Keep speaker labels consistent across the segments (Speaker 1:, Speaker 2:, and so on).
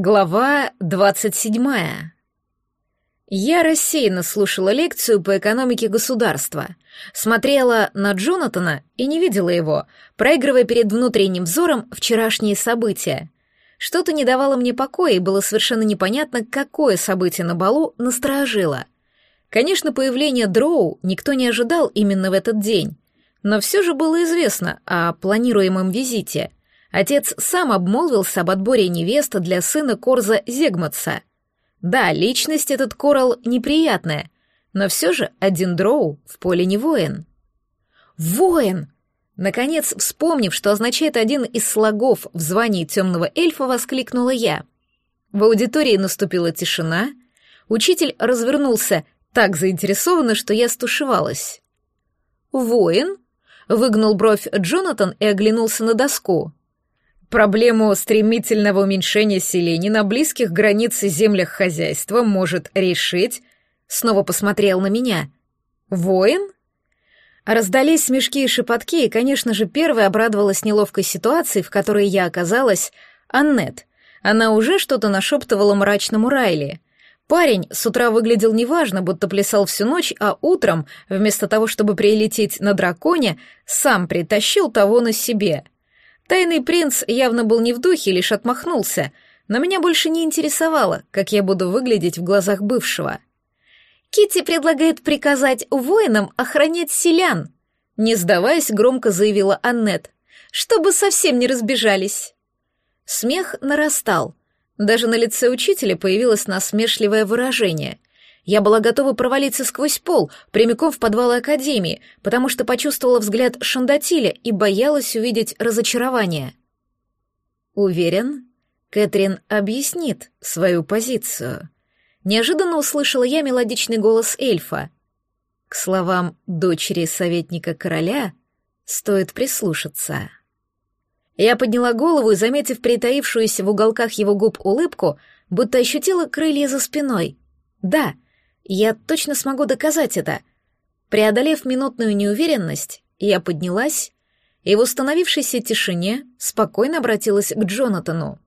Speaker 1: Глава двадцать седьмая. Я рассеянно слушала лекцию по экономике государства, смотрела на Джонатана и не видела его, проигрывая перед внутренним взором вчерашние события. Что-то не давало мне покоя, и было совершенно непонятно, какое событие на балу насторожило. Конечно, появление Дроу никто не ожидал именно в этот день, но все же было известно о планируемом визите — Отец сам обмолвился об отборе невесты для сына Корза Зегматса. Да, личность этот Корал неприятная, но все же один дроу в поле не воин. Воин! Наконец, вспомнив, что означает один из слогов в звании темного эльфа, воскликнула я. В аудитории наступила тишина, учитель развернулся так заинтересованно, что я стушевалась. «Воин?» — выгнул бровь Джонатан и оглянулся на доску. Проблему стремительного уменьшения селений на близких границах землях хозяйства может решить... Снова посмотрел на меня. Воин? Раздались смешки и шепотки, и, конечно же, первой обрадовалась неловкой ситуации, в которой я оказалась, Аннет. Она уже что-то нашептывала мрачному Райли. Парень с утра выглядел неважно, будто плясал всю ночь, а утром, вместо того, чтобы прилететь на драконе, сам притащил того на себе — Тайный принц явно был не в духе, лишь отмахнулся, но меня больше не интересовало, как я буду выглядеть в глазах бывшего. Кити предлагает приказать воинам охранять селян, не сдаваясь, громко заявила Аннет, чтобы совсем не разбежались. Смех нарастал. Даже на лице учителя появилось насмешливое выражение. Я была готова провалиться сквозь пол, прямиком в подвал Академии, потому что почувствовала взгляд Шандатиля и боялась увидеть разочарование. Уверен, Кэтрин объяснит свою позицию. Неожиданно услышала я мелодичный голос эльфа. К словам дочери советника короля стоит прислушаться. Я подняла голову и, заметив притаившуюся в уголках его губ улыбку, будто ощутила крылья за спиной. Да, — я точно смогу доказать это. Преодолев минутную неуверенность, я поднялась и в установившейся тишине спокойно обратилась к Джонатану.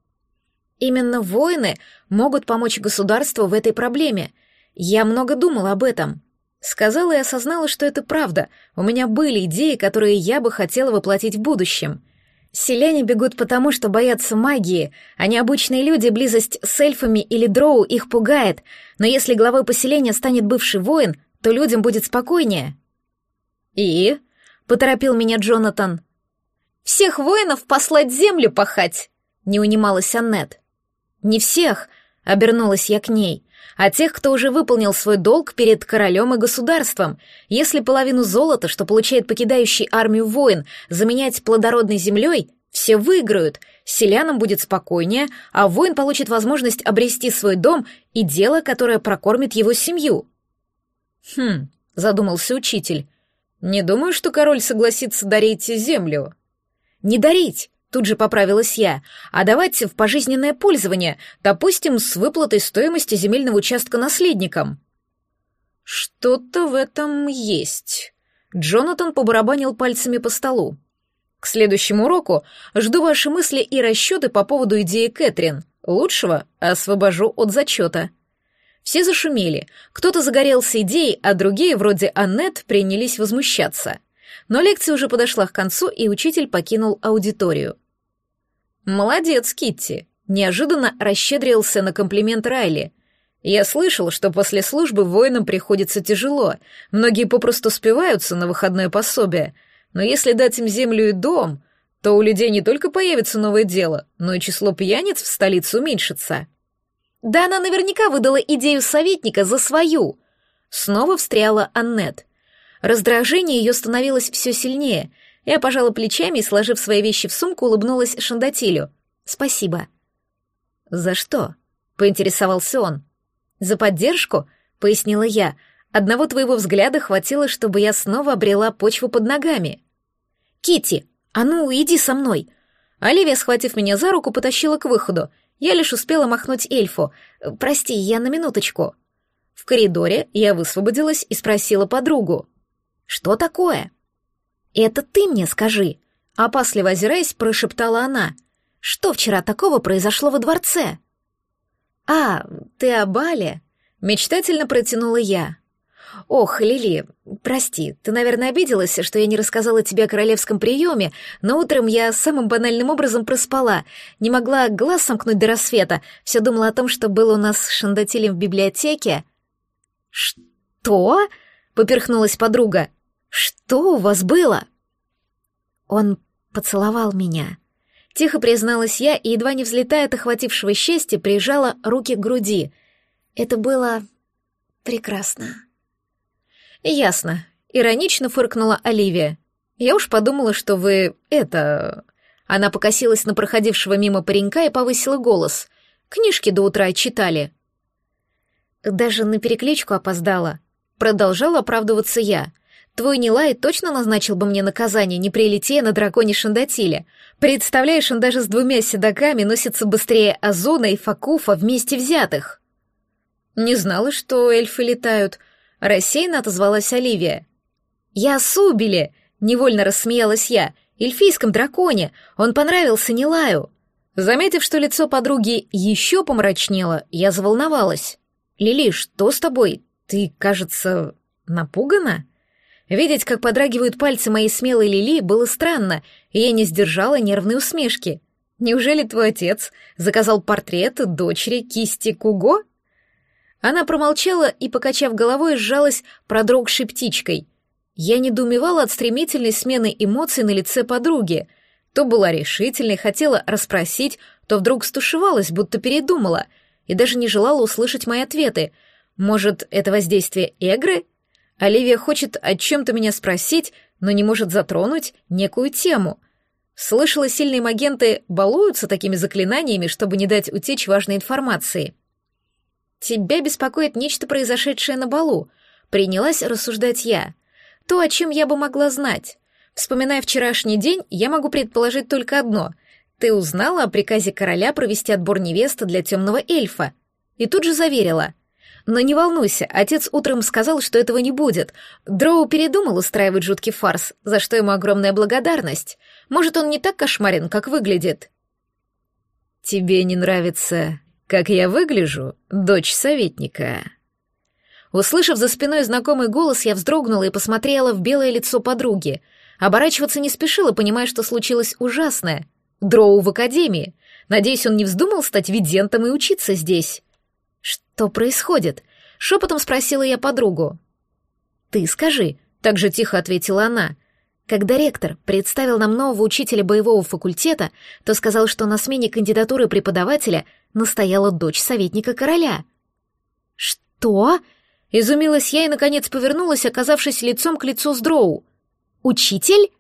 Speaker 1: Именно воины могут помочь государству в этой проблеме. Я много думала об этом. Сказала и осознала, что это правда. У меня были идеи, которые я бы хотела воплотить в будущем. Селяне бегут потому, что боятся магии, а необычные люди близость с эльфами или дроу их пугает, но если главой поселения станет бывший воин, то людям будет спокойнее. «И?» — поторопил меня Джонатан. «Всех воинов послать землю пахать!» — не унималась Аннет. «Не всех!» — обернулась я к ней а тех, кто уже выполнил свой долг перед королем и государством. Если половину золота, что получает покидающий армию воин, заменять плодородной землей, все выиграют, селянам будет спокойнее, а воин получит возможность обрести свой дом и дело, которое прокормит его семью. Хм, задумался учитель. Не думаю, что король согласится дарить землю. Не дарить, Тут же поправилась я. А давайте в пожизненное пользование, допустим, с выплатой стоимости земельного участка наследникам. Что-то в этом есть. Джонатан побарабанил пальцами по столу. К следующему уроку жду ваши мысли и расчеты по поводу идеи Кэтрин. Лучшего освобожу от зачета. Все зашумели. Кто-то загорелся идеей, а другие, вроде Аннет, принялись возмущаться. Но лекция уже подошла к концу, и учитель покинул аудиторию. «Молодец, Китти!» — неожиданно расщедрился на комплимент Райли. «Я слышал, что после службы воинам приходится тяжело. Многие попросту спиваются на выходное пособие. Но если дать им землю и дом, то у людей не только появится новое дело, но и число пьяниц в столице уменьшится». «Да она наверняка выдала идею советника за свою!» Снова встряла Аннет. Раздражение ее становилось все сильнее, я пожала плечами и, сложив свои вещи в сумку, улыбнулась Шандатилю. «Спасибо». «За что?» — поинтересовался он. «За поддержку?» — пояснила я. «Одного твоего взгляда хватило, чтобы я снова обрела почву под ногами». Кити, а ну, иди со мной!» Оливия, схватив меня за руку, потащила к выходу. Я лишь успела махнуть эльфу. «Прости, я на минуточку». В коридоре я высвободилась и спросила подругу. «Что такое?» «Это ты мне скажи!» Опасливо озираясь, прошептала она. «Что вчера такого произошло во дворце?» «А, ты о бале?» — мечтательно протянула я. «Ох, Лили, прости, ты, наверное, обиделась, что я не рассказала тебе о королевском приеме, но утром я самым банальным образом проспала, не могла глаз сомкнуть до рассвета, все думала о том, что было у нас с Шандатилем в библиотеке». «Что?» — поперхнулась подруга. «Что у вас было?» Он поцеловал меня. Тихо призналась я и, едва не взлетая от охватившего счастья, прижала руки к груди. Это было прекрасно. «Ясно», — иронично фыркнула Оливия. «Я уж подумала, что вы... это...» Она покосилась на проходившего мимо паренька и повысила голос. «Книжки до утра читали». Даже на перекличку опоздала. Продолжала оправдываться я. Твой Нилай точно назначил бы мне наказание, не прилетея на драконе Шандатиле. Представляешь, он даже с двумя седоками носится быстрее Азуна и Факуфа вместе взятых. Не знала, что эльфы летают. Рассеянно отозвалась Оливия. Я Субили, невольно рассмеялась я, эльфийском драконе. Он понравился Нилаю. Заметив, что лицо подруги еще помрачнело, я заволновалась. «Лили, что с тобой? Ты, кажется, напугана?» Видеть, как подрагивают пальцы моей смелой Лили, было странно, и я не сдержала нервной усмешки. «Неужели твой отец заказал портрет дочери кисти Куго?» Она промолчала и, покачав головой, сжалась продрогшей птичкой. Я недоумевала от стремительной смены эмоций на лице подруги. То была решительной, хотела расспросить, то вдруг стушевалась, будто передумала, и даже не желала услышать мои ответы. Может, это воздействие Эгры? Оливия хочет о чем-то меня спросить, но не может затронуть некую тему. Слышала, сильные магенты балуются такими заклинаниями, чтобы не дать утечь важной информации. «Тебя беспокоит нечто, произошедшее на балу», — принялась рассуждать я. «То, о чем я бы могла знать. Вспоминая вчерашний день, я могу предположить только одно. Ты узнала о приказе короля провести отбор невесты для темного эльфа?» И тут же заверила — но не волнуйся, отец утром сказал, что этого не будет. Дроу передумал устраивать жуткий фарс, за что ему огромная благодарность. Может, он не так кошмарен, как выглядит. Тебе не нравится, как я выгляжу, дочь советника? Услышав за спиной знакомый голос, я вздрогнула и посмотрела в белое лицо подруги. Оборачиваться не спешила, понимая, что случилось ужасное. Дроу в академии. Надеюсь, он не вздумал стать видентом и учиться здесь. «Что происходит?» — шепотом спросила я подругу. «Ты скажи», — так же тихо ответила она. «Когда ректор представил нам нового учителя боевого факультета, то сказал, что на смене кандидатуры преподавателя настояла дочь советника короля». «Что?» — изумилась я и, наконец, повернулась, оказавшись лицом к лицу с Дроу. «Учитель?»